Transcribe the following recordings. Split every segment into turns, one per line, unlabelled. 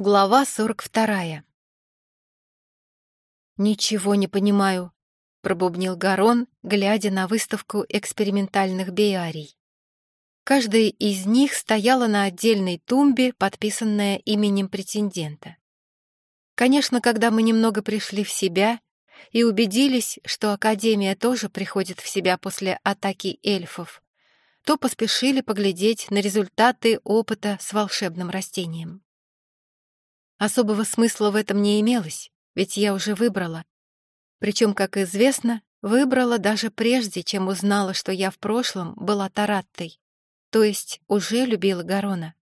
Глава 42. «Ничего не понимаю», — пробубнил Гарон, глядя на выставку экспериментальных биарий. Каждая из них стояла на отдельной тумбе, подписанная именем претендента. Конечно, когда мы немного пришли в себя и убедились, что Академия тоже приходит в себя после атаки эльфов, то поспешили поглядеть на результаты опыта с волшебным растением. Особого смысла в этом не имелось, ведь я уже выбрала. Причем, как известно, выбрала даже прежде, чем узнала, что я в прошлом была Тараттой, то есть уже любила Гарона.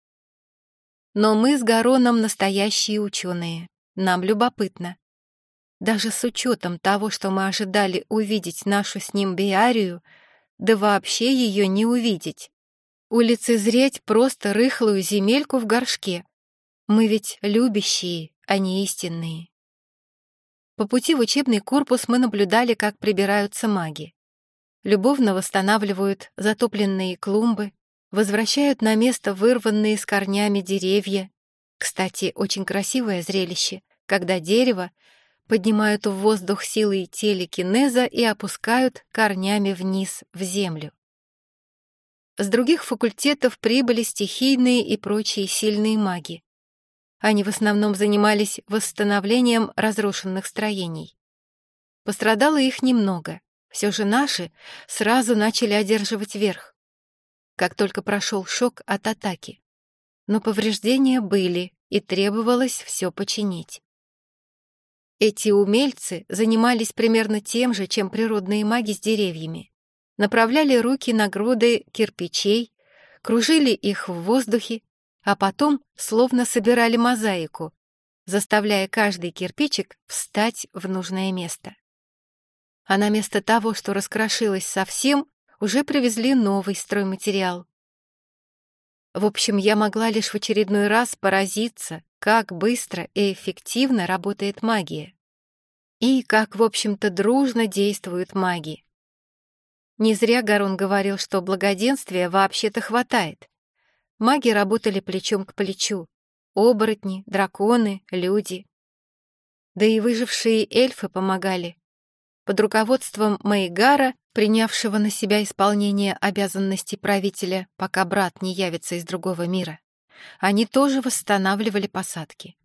Но мы с Гароном настоящие ученые, нам любопытно. Даже с учетом того, что мы ожидали увидеть нашу с ним биарию, да вообще ее не увидеть. Улицезреть просто рыхлую земельку в горшке, мы ведь любящие, а не истинные. По пути в учебный корпус мы наблюдали, как прибираются маги. Любовно восстанавливают затопленные клумбы, возвращают на место вырванные с корнями деревья. Кстати, очень красивое зрелище, когда дерево поднимают в воздух силой телекинеза и опускают корнями вниз в землю. С других факультетов прибыли стихийные и прочие сильные маги. Они в основном занимались восстановлением разрушенных строений. Пострадало их немного. Все же наши сразу начали одерживать верх. Как только прошел шок от атаки. Но повреждения были, и требовалось все починить. Эти умельцы занимались примерно тем же, чем природные маги с деревьями. Направляли руки на груды кирпичей, кружили их в воздухе а потом словно собирали мозаику, заставляя каждый кирпичик встать в нужное место. А на место того, что раскрошилось совсем, уже привезли новый стройматериал. В общем, я могла лишь в очередной раз поразиться, как быстро и эффективно работает магия. И как, в общем-то, дружно действуют маги. Не зря Гарон говорил, что благоденствия вообще-то хватает. Маги работали плечом к плечу. Оборотни, драконы, люди. Да и выжившие эльфы помогали. Под руководством Мейгара, принявшего на себя исполнение обязанностей правителя, пока брат не явится из другого мира, они тоже восстанавливали посадки.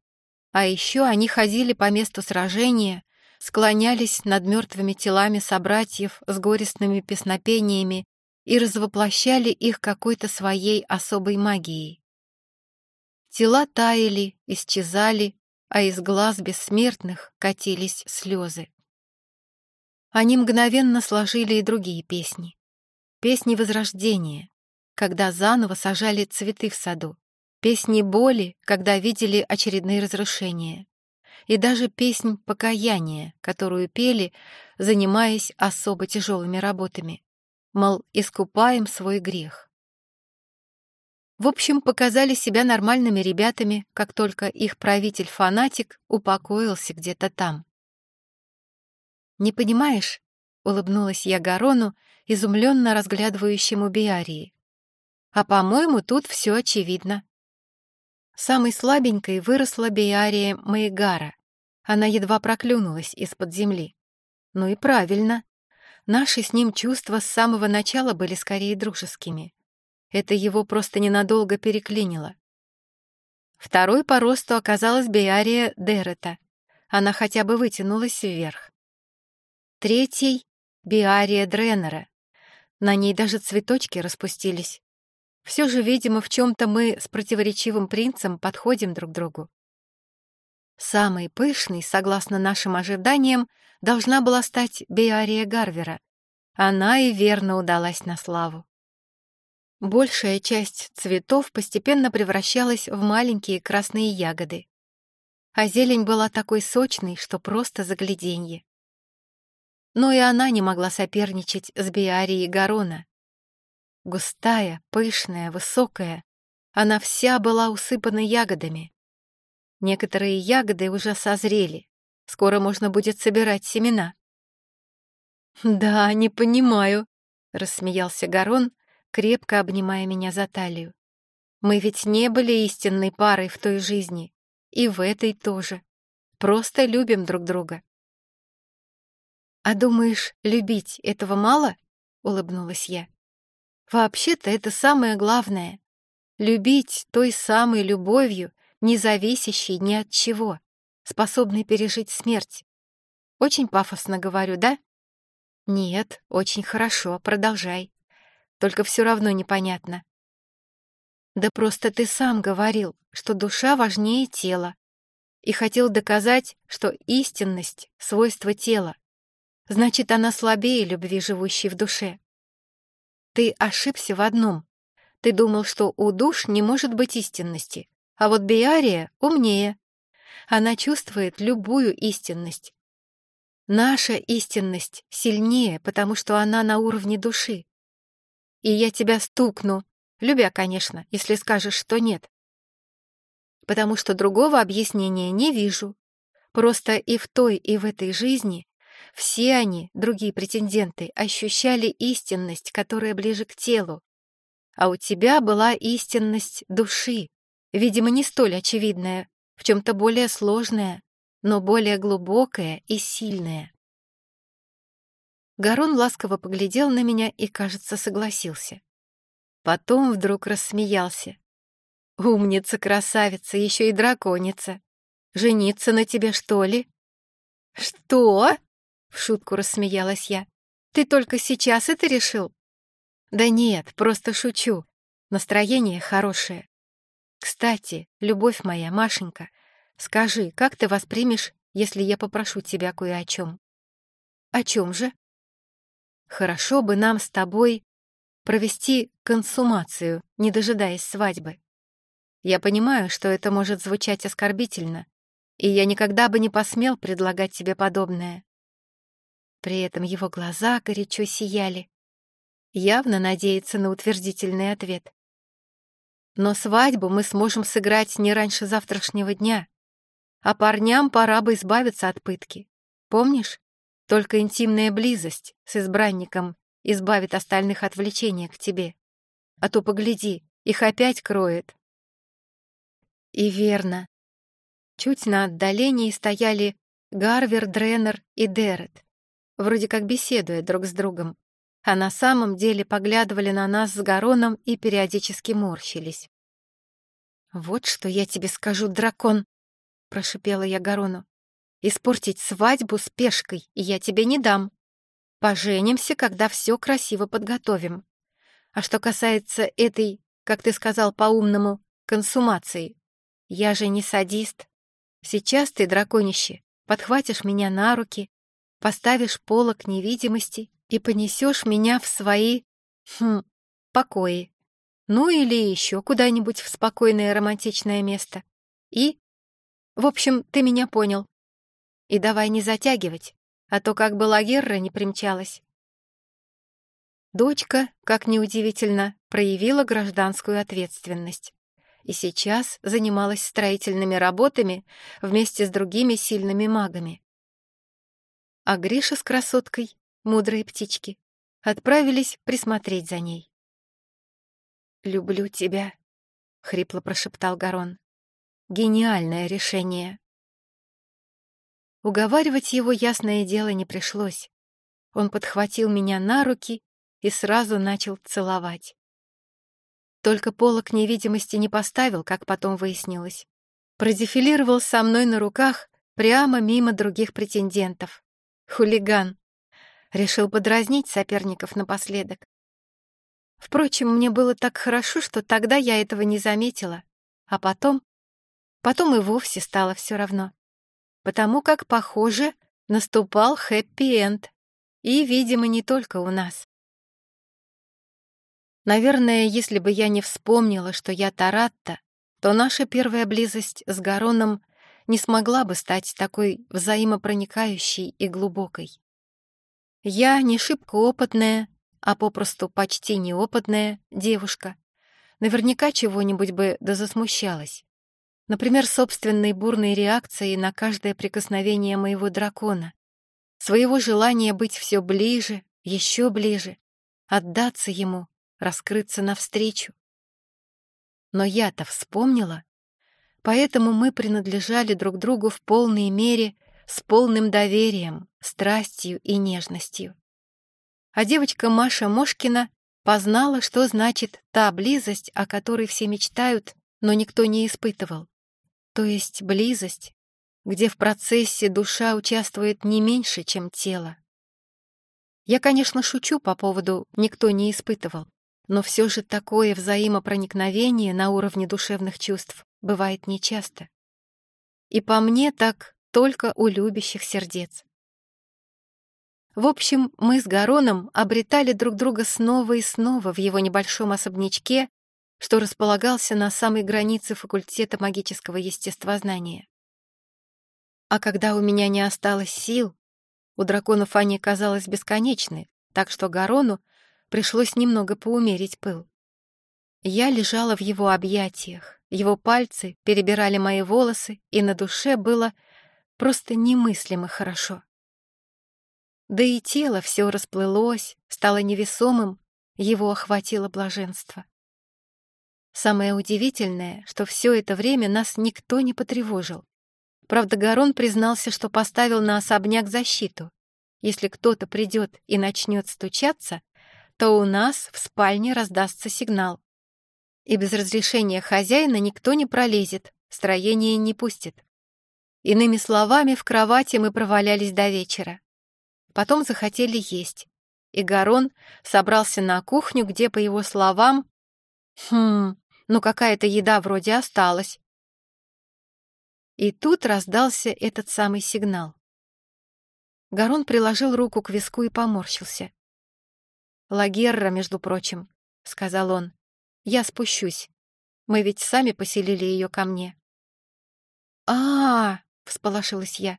А еще они ходили по месту сражения, склонялись над мертвыми телами собратьев с горестными песнопениями и развоплощали их какой-то своей особой магией. Тела таяли, исчезали, а из глаз бессмертных катились слезы. Они мгновенно сложили и другие песни. Песни Возрождения, когда заново сажали цветы в саду, песни боли, когда видели очередные разрушения, и даже песнь покаяния, которую пели, занимаясь особо тяжелыми работами мол, искупаем свой грех. В общем, показали себя нормальными ребятами, как только их правитель-фанатик упокоился где-то там. «Не понимаешь?» — улыбнулась я Гарону, изумленно разглядывающему Биарии. «А, по-моему, тут все очевидно». Самой слабенькой выросла Биария Маигара. Она едва проклюнулась из-под земли. Ну и правильно. Наши с ним чувства с самого начала были скорее дружескими. Это его просто ненадолго переклинило. Второй по росту оказалась Биария Дерета. Она хотя бы вытянулась вверх. Третий — Биария Дренера. На ней даже цветочки распустились. Все же, видимо, в чем-то мы с противоречивым принцем подходим друг другу. Самый пышный, согласно нашим ожиданиям, должна была стать Биария Гарвера. Она и верно удалась на славу. Большая часть цветов постепенно превращалась в маленькие красные ягоды. А зелень была такой сочной, что просто загляденье. Но и она не могла соперничать с Биарией Гарона. Густая, пышная, высокая, она вся была усыпана ягодами. Некоторые ягоды уже созрели, Скоро можно будет собирать семена». «Да, не понимаю», — рассмеялся Гарон, крепко обнимая меня за талию. «Мы ведь не были истинной парой в той жизни. и в этой тоже. Просто любим друг друга. «А думаешь, любить этого мало?» — улыбнулась я. «Вообще-то это самое главное. Любить той самой любовью, не зависящей ни от чего, способной пережить смерть. Очень пафосно говорю, да?» «Нет, очень хорошо, продолжай. Только все равно непонятно». «Да просто ты сам говорил, что душа важнее тела, и хотел доказать, что истинность — свойство тела, значит, она слабее любви, живущей в душе. Ты ошибся в одном. Ты думал, что у душ не может быть истинности, а вот Биария умнее. Она чувствует любую истинность. Наша истинность сильнее, потому что она на уровне души. И я тебя стукну, любя, конечно, если скажешь, что нет. Потому что другого объяснения не вижу. Просто и в той, и в этой жизни все они, другие претенденты, ощущали истинность, которая ближе к телу. А у тебя была истинность души, видимо, не столь очевидная, в чем-то более сложная, но более глубокая и сильная. Гарон ласково поглядел на меня и, кажется, согласился. Потом вдруг рассмеялся. «Умница, красавица, еще и драконица. Жениться на тебе, что ли?» «Что?» В шутку рассмеялась я. «Ты только сейчас это решил?» «Да нет, просто шучу. Настроение хорошее. Кстати, любовь моя, Машенька, скажи, как ты воспримешь, если я попрошу тебя кое о чем?» «О чем же?» «Хорошо бы нам с тобой провести консумацию, не дожидаясь свадьбы. Я понимаю, что это может звучать оскорбительно, и я никогда бы не посмел предлагать тебе подобное. При этом его глаза горячо сияли. Явно надеется на утвердительный ответ. Но свадьбу мы сможем сыграть не раньше завтрашнего дня. А парням пора бы избавиться от пытки. Помнишь? Только интимная близость с избранником избавит остальных от влечения к тебе. А то, погляди, их опять кроет. И верно. Чуть на отдалении стояли Гарвер, Дренер и Дерет вроде как беседуя друг с другом, а на самом деле поглядывали на нас с Гароном и периодически морщились. «Вот что я тебе скажу, дракон!» — прошипела я Гарону. «Испортить свадьбу с пешкой я тебе не дам. Поженимся, когда все красиво подготовим. А что касается этой, как ты сказал по-умному, консумации, я же не садист. Сейчас ты, драконище, подхватишь меня на руки, поставишь полок невидимости и понесешь меня в свои... Хм, покои. Ну или еще куда-нибудь в спокойное романтичное место. И... В общем, ты меня понял. И давай не затягивать, а то как бы Лагерра не примчалась. Дочка, как неудивительно, проявила гражданскую ответственность и сейчас занималась строительными работами вместе с другими сильными магами а Гриша с красоткой, мудрые птички, отправились присмотреть за ней. «Люблю тебя», — хрипло прошептал Гарон. «Гениальное решение». Уговаривать его, ясное дело, не пришлось. Он подхватил меня на руки и сразу начал целовать. Только полок невидимости не поставил, как потом выяснилось. Продефилировал со мной на руках прямо мимо других претендентов. Хулиган. Решил подразнить соперников напоследок. Впрочем, мне было так хорошо, что тогда я этого не заметила. А потом... Потом и вовсе стало все равно. Потому как, похоже, наступал хэппи-энд. И, видимо, не только у нас. Наверное, если бы я не вспомнила, что я Таратта, то наша первая близость с Гароном не смогла бы стать такой взаимопроникающей и глубокой. Я не шибко опытная, а попросту почти неопытная девушка. Наверняка чего-нибудь бы да засмущалась. Например, собственной бурной реакцией на каждое прикосновение моего дракона, своего желания быть все ближе, еще ближе, отдаться ему, раскрыться навстречу. Но я-то вспомнила, Поэтому мы принадлежали друг другу в полной мере, с полным доверием, страстью и нежностью. А девочка Маша Мошкина познала, что значит та близость, о которой все мечтают, но никто не испытывал. То есть близость, где в процессе душа участвует не меньше, чем тело. Я, конечно, шучу по поводу «никто не испытывал», но все же такое взаимопроникновение на уровне душевных чувств бывает нечасто. И по мне так только у любящих сердец. В общем, мы с Гароном обретали друг друга снова и снова в его небольшом особнячке, что располагался на самой границе факультета магического естествознания. А когда у меня не осталось сил, у драконов они казалось бесконечны, так что Гарону пришлось немного поумерить пыл. Я лежала в его объятиях, его пальцы перебирали мои волосы, и на душе было просто немыслимо хорошо. Да и тело все расплылось, стало невесомым, его охватило блаженство. Самое удивительное, что все это время нас никто не потревожил. Правда, Гарон признался, что поставил на особняк защиту. Если кто-то придет и начнет стучаться, то у нас в спальне раздастся сигнал. И без разрешения хозяина никто не пролезет, строение не пустит. Иными словами, в кровати мы провалялись до вечера. Потом захотели есть. И Гарон собрался на кухню, где, по его словам, «Хм, ну какая-то еда вроде осталась». И тут раздался этот самый сигнал. Гарон приложил руку к виску и поморщился. «Лагерра, между прочим», — сказал он. «Я спущусь. Мы ведь сами поселили ее ко мне». «А-а-а!» — всполошилась я.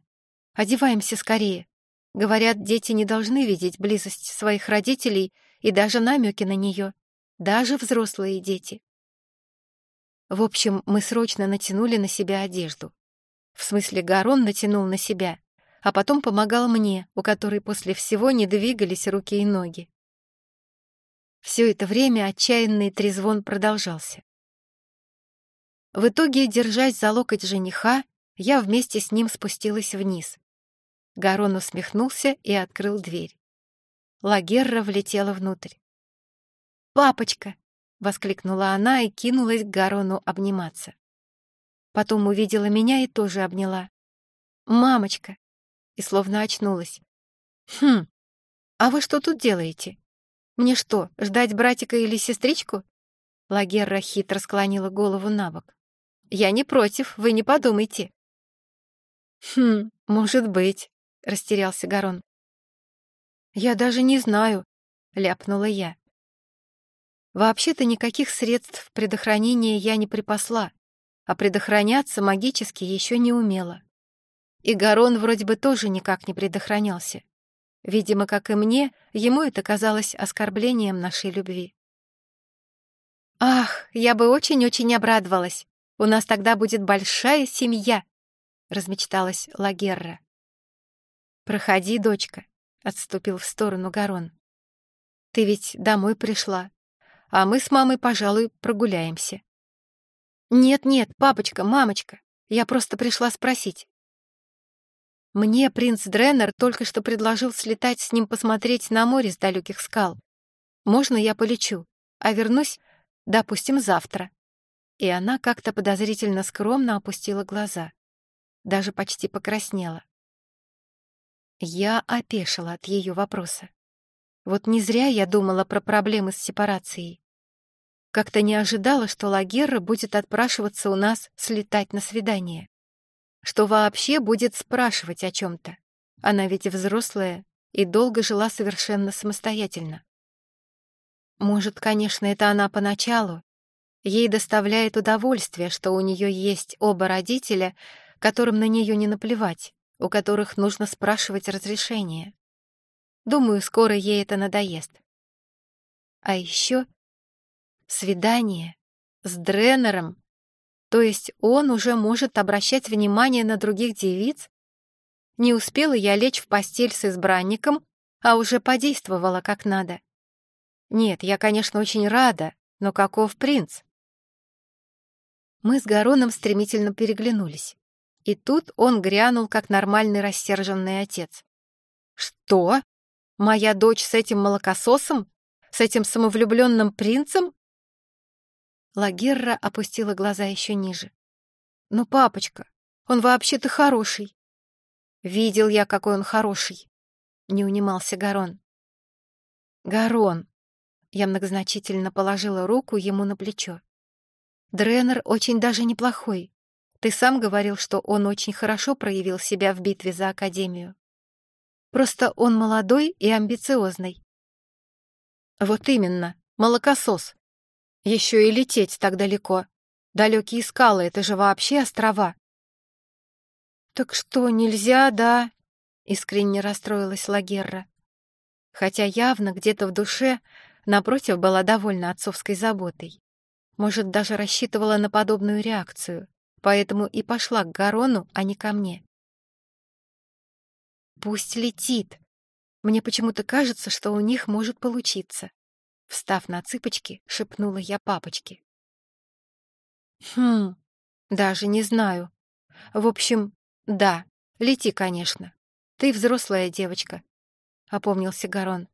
«Одеваемся скорее. Говорят, дети не должны видеть близость своих родителей и даже намеки на нее, даже взрослые дети. В общем, мы срочно натянули на себя одежду. В смысле, Гарон натянул на себя, а потом помогал мне, у которой после всего не двигались руки и ноги. Все это время отчаянный трезвон продолжался. В итоге, держась за локоть жениха, я вместе с ним спустилась вниз, Гарон усмехнулся и открыл дверь. Лагерра влетела внутрь. «Папочка!» — воскликнула она и кинулась к Гарону обниматься. Потом увидела меня и тоже обняла. «Мамочка!» и словно очнулась. «Хм, а вы что тут делаете? Мне что, ждать братика или сестричку?» Лагерра хитро склонила голову на бок. «Я не против, вы не подумайте». «Хм, может быть», — растерялся Гарон. «Я даже не знаю», — ляпнула я. Вообще-то никаких средств предохранения я не припасла, а предохраняться магически еще не умела. И Гарон вроде бы тоже никак не предохранялся. Видимо, как и мне, ему это казалось оскорблением нашей любви. «Ах, я бы очень-очень обрадовалась! У нас тогда будет большая семья!» — размечталась Лагерра. «Проходи, дочка», — отступил в сторону Гарон. «Ты ведь домой пришла, а мы с мамой, пожалуй, прогуляемся». «Нет-нет, папочка, мамочка, я просто пришла спросить». Мне принц Дреннер только что предложил слетать с ним посмотреть на море с далеких скал. Можно я полечу, а вернусь, допустим, завтра?» И она как-то подозрительно скромно опустила глаза. Даже почти покраснела. Я опешила от ее вопроса. Вот не зря я думала про проблемы с сепарацией. Как-то не ожидала, что Лагерра будет отпрашиваться у нас слетать на свидание. Что вообще будет спрашивать о чем-то. Она ведь взрослая и долго жила совершенно самостоятельно. Может, конечно, это она поначалу. Ей доставляет удовольствие, что у нее есть оба родителя, которым на нее не наплевать у которых нужно спрашивать разрешение. Думаю, скоро ей это надоест. А еще свидание с Дренером, то есть он уже может обращать внимание на других девиц? Не успела я лечь в постель с избранником, а уже подействовала как надо. Нет, я, конечно, очень рада, но каков принц? Мы с Гароном стремительно переглянулись. И тут он грянул, как нормальный рассерженный отец. «Что? Моя дочь с этим молокососом? С этим самовлюбленным принцем?» Лагерра опустила глаза еще ниже. «Ну, папочка, он вообще-то хороший». «Видел я, какой он хороший», — не унимался Гарон. «Гарон!» — я многозначительно положила руку ему на плечо. «Дренер очень даже неплохой. Ты сам говорил, что он очень хорошо проявил себя в битве за Академию. Просто он молодой и амбициозный. Вот именно, молокосос. Еще и лететь так далеко. Далекие скалы — это же вообще острова. Так что, нельзя, да? Искренне расстроилась Лагерра. Хотя явно где-то в душе напротив была довольна отцовской заботой. Может, даже рассчитывала на подобную реакцию поэтому и пошла к Гарону, а не ко мне. «Пусть летит. Мне почему-то кажется, что у них может получиться». Встав на цыпочки, шепнула я папочке. «Хм, даже не знаю. В общем, да, лети, конечно. Ты взрослая девочка», — опомнился Гарон.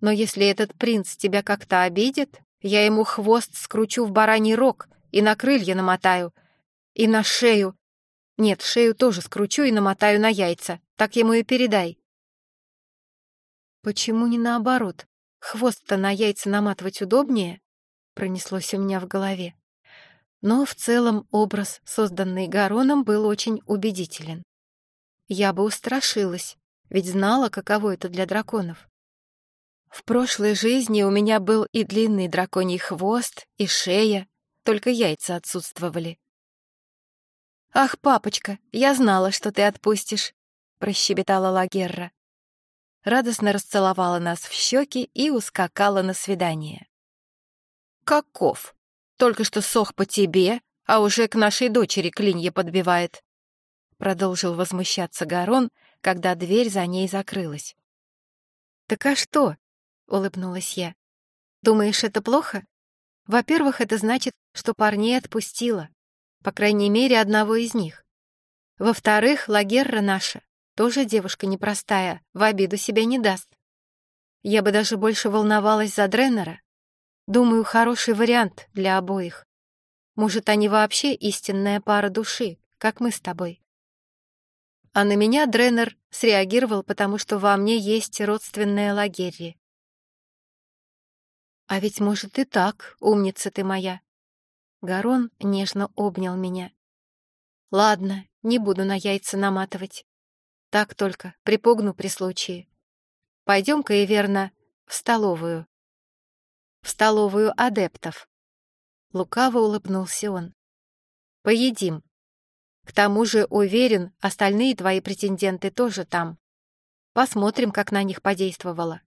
«Но если этот принц тебя как-то обидит, я ему хвост скручу в бараний рог и на крылья намотаю, и на шею. Нет, шею тоже скручу и намотаю на яйца. Так ему и передай. Почему не наоборот? Хвост-то на яйца наматывать удобнее? Пронеслось у меня в голове. Но в целом образ, созданный Гароном, был очень убедителен. Я бы устрашилась, ведь знала, каково это для драконов. В прошлой жизни у меня был и длинный драконий хвост, и шея, только яйца отсутствовали. «Ах, папочка, я знала, что ты отпустишь», — прощебетала Лагерра. Радостно расцеловала нас в щеки и ускакала на свидание. «Каков? Только что сох по тебе, а уже к нашей дочери клинья подбивает», — продолжил возмущаться Гарон, когда дверь за ней закрылась. «Так а что?» — улыбнулась я. «Думаешь, это плохо? Во-первых, это значит, что парней отпустила по крайней мере, одного из них. Во-вторых, Лагерра наша, тоже девушка непростая, в обиду себя не даст. Я бы даже больше волновалась за Дреннера. Думаю, хороший вариант для обоих. Может, они вообще истинная пара души, как мы с тобой. А на меня Дреннер среагировал, потому что во мне есть родственная Лагерри. А ведь, может, и так, умница ты моя. Гарон нежно обнял меня. «Ладно, не буду на яйца наматывать. Так только, припугну при случае. Пойдем-ка, верно, в столовую». «В столовую адептов». Лукаво улыбнулся он. «Поедим. К тому же, уверен, остальные твои претенденты тоже там. Посмотрим, как на них подействовало.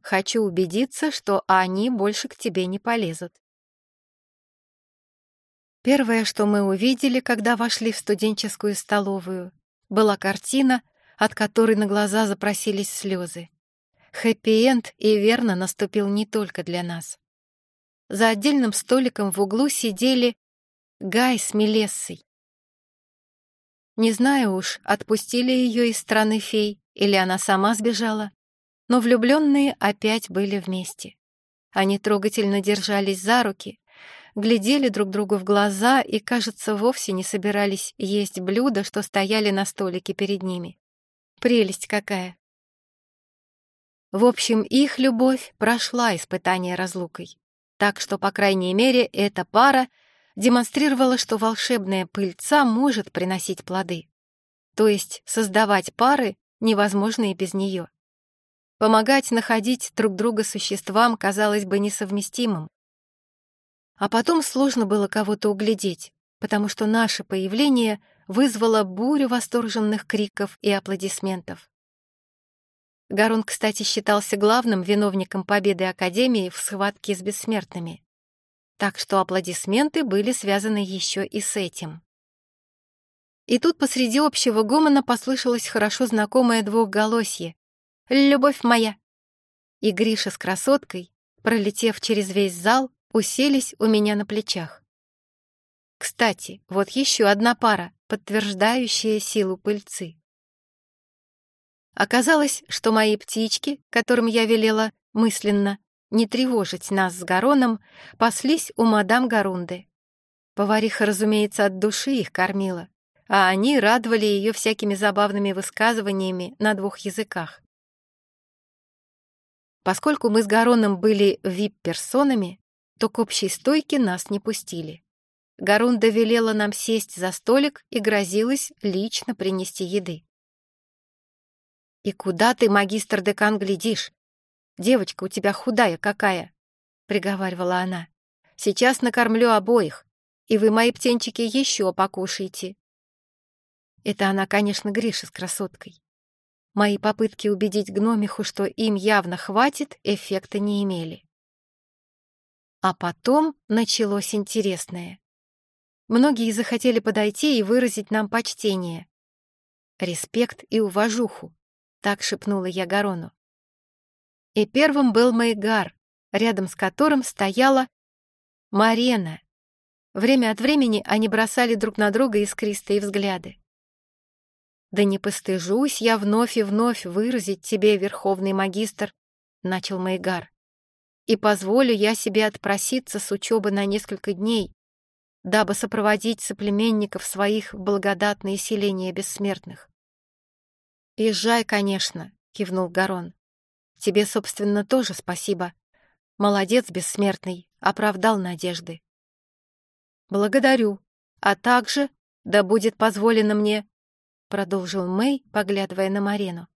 Хочу убедиться, что они больше к тебе не полезут». Первое, что мы увидели, когда вошли в студенческую столовую, была картина, от которой на глаза запросились слезы. Хэппи-энд и верно наступил не только для нас. За отдельным столиком в углу сидели Гай с Мелессой. Не знаю уж, отпустили ее из страны фей или она сама сбежала, но влюбленные опять были вместе. Они трогательно держались за руки, глядели друг другу в глаза и, кажется, вовсе не собирались есть блюда, что стояли на столике перед ними. Прелесть какая! В общем, их любовь прошла испытание разлукой. Так что, по крайней мере, эта пара демонстрировала, что волшебная пыльца может приносить плоды. То есть создавать пары невозможно и без нее. Помогать находить друг друга существам казалось бы несовместимым. А потом сложно было кого-то углядеть, потому что наше появление вызвало бурю восторженных криков и аплодисментов. Гарун, кстати, считался главным виновником победы Академии в схватке с бессмертными. Так что аплодисменты были связаны еще и с этим. И тут посреди общего гомона послышалось хорошо знакомое двухголосье. «Любовь моя!» И Гриша с красоткой, пролетев через весь зал, уселись у меня на плечах. Кстати, вот еще одна пара, подтверждающая силу пыльцы. Оказалось, что мои птички, которым я велела мысленно не тревожить нас с Гароном, паслись у мадам Гарунды. Повариха, разумеется, от души их кормила, а они радовали ее всякими забавными высказываниями на двух языках. Поскольку мы с Гароном были вип-персонами, то к общей стойке нас не пустили. Гарунда велела нам сесть за столик и грозилась лично принести еды. «И куда ты, магистр-декан, глядишь? Девочка у тебя худая какая!» — приговаривала она. «Сейчас накормлю обоих, и вы, мои птенчики, еще покушайте». Это она, конечно, Гриша с красоткой. Мои попытки убедить гномиху, что им явно хватит, эффекта не имели. А потом началось интересное. Многие захотели подойти и выразить нам почтение. Респект и уважуху, так шепнула я Гарону. И первым был Майгар, рядом с которым стояла Марена. Время от времени они бросали друг на друга искристые взгляды. «Да не постыжусь я вновь и вновь выразить тебе, верховный магистр», — начал Майгар. «И позволю я себе отпроситься с учебы на несколько дней, дабы сопроводить соплеменников своих в благодатное селение бессмертных. «Езжай, конечно», — кивнул Гарон. «Тебе, собственно, тоже спасибо. Молодец, бессмертный, оправдал надежды». «Благодарю. А также, да будет позволено мне...» — продолжил Мэй, поглядывая на Марену.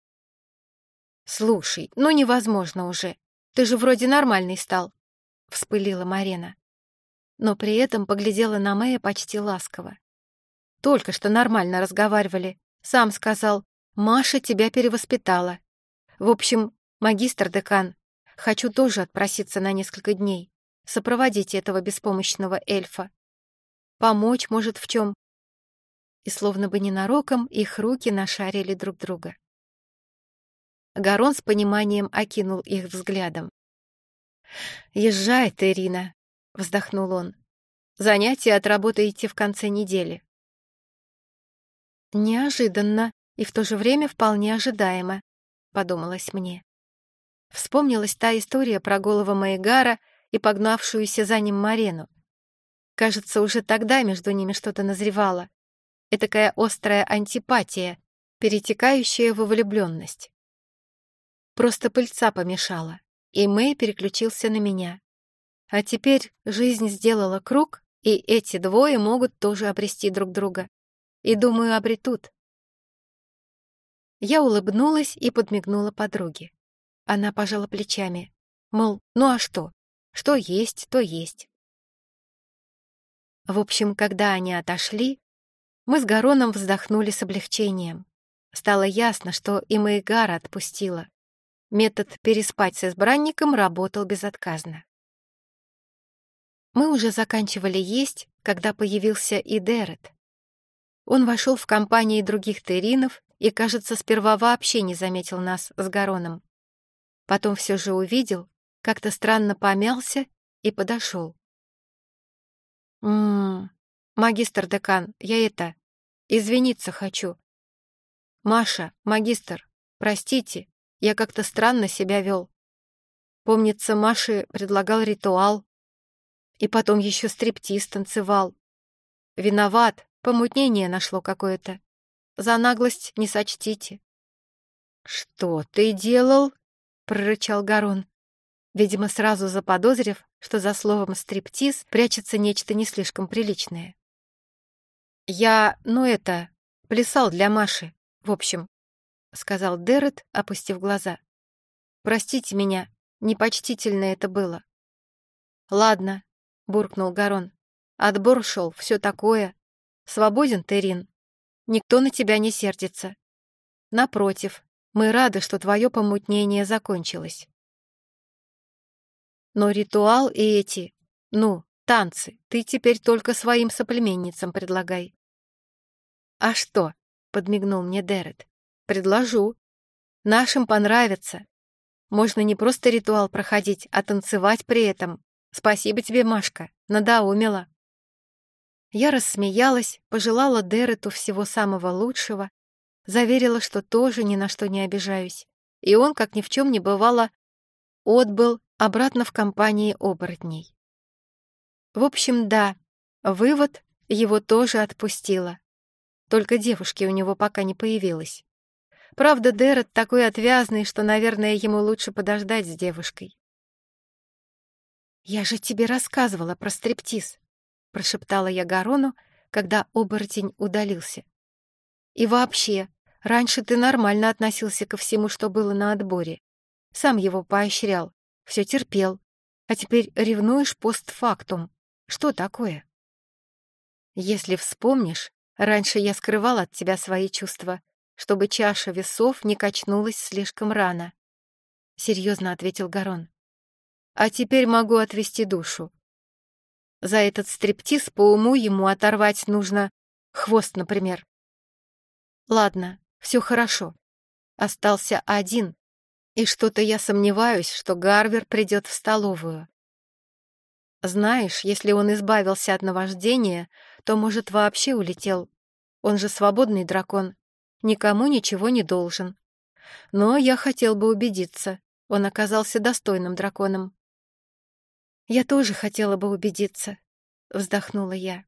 «Слушай, ну невозможно уже. Ты же вроде нормальный стал», — вспылила Марена но при этом поглядела на Мэя почти ласково. «Только что нормально разговаривали. Сам сказал, Маша тебя перевоспитала. В общем, магистр-декан, хочу тоже отпроситься на несколько дней, сопроводить этого беспомощного эльфа. Помочь, может, в чем?» И словно бы ненароком их руки нашарили друг друга. Гарон с пониманием окинул их взглядом. «Езжай ты, Ирина, — вздохнул он. «Занятия отработаете в конце недели». «Неожиданно и в то же время вполне ожидаемо», — подумалось мне. Вспомнилась та история про голову Маегара и погнавшуюся за ним Марену. Кажется, уже тогда между ними что-то назревало. Этакая острая антипатия, перетекающая во влюбленность. Просто пыльца помешала, и Мэй переключился на меня. А теперь жизнь сделала круг, и эти двое могут тоже обрести друг друга. И, думаю, обретут. Я улыбнулась и подмигнула подруге. Она пожала плечами, мол, ну а что? Что есть, то есть. В общем, когда они отошли, мы с Гароном вздохнули с облегчением. Стало ясно, что и Маэгара отпустила. Метод переспать с избранником работал безотказно. Мы уже заканчивали есть, когда появился и Дерет. Он вошел в компании других теринов и, кажется, сперва вообще не заметил нас с Гароном. Потом все же увидел, как-то странно помялся и подошел. «М-м, магистр-декан, я это, извиниться хочу. Маша, магистр, простите, я как-то странно себя вел. Помнится, Маше предлагал ритуал, и потом еще стриптиз танцевал. Виноват, помутнение нашло какое-то. За наглость не сочтите. «Что ты делал?» — прорычал Гарон, видимо, сразу заподозрив, что за словом «стриптиз» прячется нечто не слишком приличное. «Я, ну это, плясал для Маши, в общем», — сказал Дерет, опустив глаза. «Простите меня, непочтительно это было». «Ладно, — буркнул Гарон. «Отбор шел, все такое. Свободен, Терин. Никто на тебя не сердится. Напротив, мы рады, что твое помутнение закончилось. Но ритуал и эти, ну, танцы, ты теперь только своим соплеменницам предлагай». «А что?» — подмигнул мне Дерет. «Предложу. Нашим понравится. Можно не просто ритуал проходить, а танцевать при этом. Спасибо тебе, Машка, надоумила. Я рассмеялась, пожелала Дерету всего самого лучшего, заверила, что тоже ни на что не обижаюсь, и он, как ни в чем не бывало, отбыл обратно в компании оборотней. В общем, да, вывод его тоже отпустила. Только девушки у него пока не появилось. Правда, Дерет такой отвязный, что, наверное, ему лучше подождать с девушкой. «Я же тебе рассказывала про стриптиз», — прошептала я Гарону, когда оборотень удалился. «И вообще, раньше ты нормально относился ко всему, что было на отборе. Сам его поощрял, все терпел, а теперь ревнуешь постфактум. Что такое?» «Если вспомнишь, раньше я скрывал от тебя свои чувства, чтобы чаша весов не качнулась слишком рано. Серьезно ответил Гарон. А теперь могу отвести душу. За этот стриптиз по уму ему оторвать нужно хвост, например. Ладно, все хорошо. Остался один, и что-то я сомневаюсь, что Гарвер придет в столовую. Знаешь, если он избавился от наваждения, то, может, вообще улетел. Он же свободный дракон никому ничего не должен. Но я хотел бы убедиться, он оказался достойным драконом. «Я тоже хотела бы убедиться», — вздохнула я.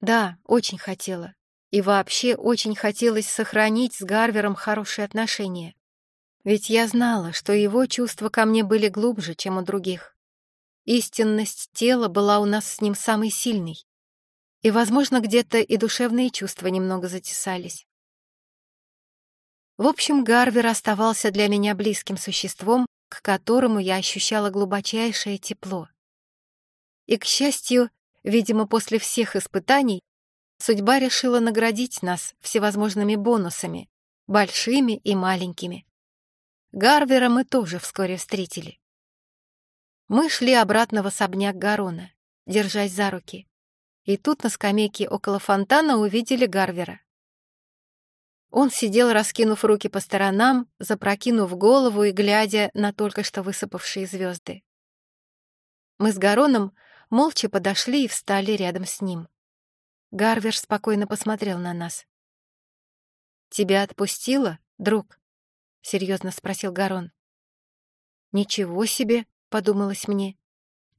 «Да, очень хотела. И вообще очень хотелось сохранить с Гарвером хорошие отношения. Ведь я знала, что его чувства ко мне были глубже, чем у других. Истинность тела была у нас с ним самой сильной. И, возможно, где-то и душевные чувства немного затесались. В общем, Гарвер оставался для меня близким существом, к которому я ощущала глубочайшее тепло. И, к счастью, видимо, после всех испытаний, судьба решила наградить нас всевозможными бонусами, большими и маленькими. Гарвера мы тоже вскоре встретили. Мы шли обратно в особняк Гарона, держась за руки. И тут на скамейке около фонтана увидели Гарвера. Он сидел, раскинув руки по сторонам, запрокинув голову и глядя на только что высыпавшие звезды. Мы с Гароном молча подошли и встали рядом с ним. Гарвер спокойно посмотрел на нас. «Тебя отпустила, друг?» — серьезно спросил Гарон. «Ничего себе!» — подумалось мне.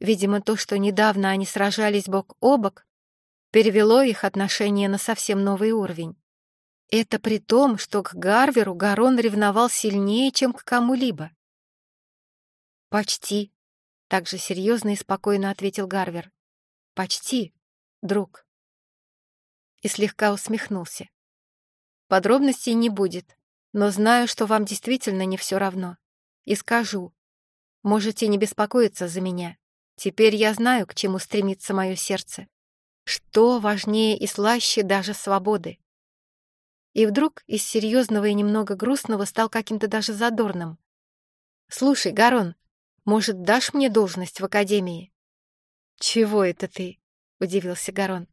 Видимо, то, что недавно они сражались бок о бок, перевело их отношения на совсем новый уровень. Это при том, что к Гарверу Гарон ревновал сильнее, чем к кому-либо. «Почти», — так же серьезно и спокойно ответил Гарвер. «Почти, друг». И слегка усмехнулся. «Подробностей не будет, но знаю, что вам действительно не все равно. И скажу, можете не беспокоиться за меня. Теперь я знаю, к чему стремится мое сердце. Что важнее и слаще даже свободы. И вдруг из серьезного и немного грустного стал каким-то даже задорным. «Слушай, Гарон, может, дашь мне должность в академии?» «Чего это ты?» — удивился Гарон.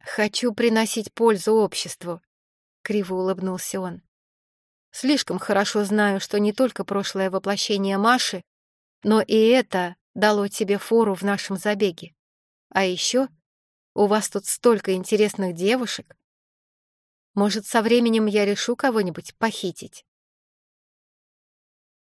«Хочу приносить пользу обществу», — криво улыбнулся он. «Слишком хорошо знаю, что не только прошлое воплощение Маши, но и это дало тебе фору в нашем забеге. А еще у вас тут столько интересных девушек, может, со временем я решу кого-нибудь похитить?»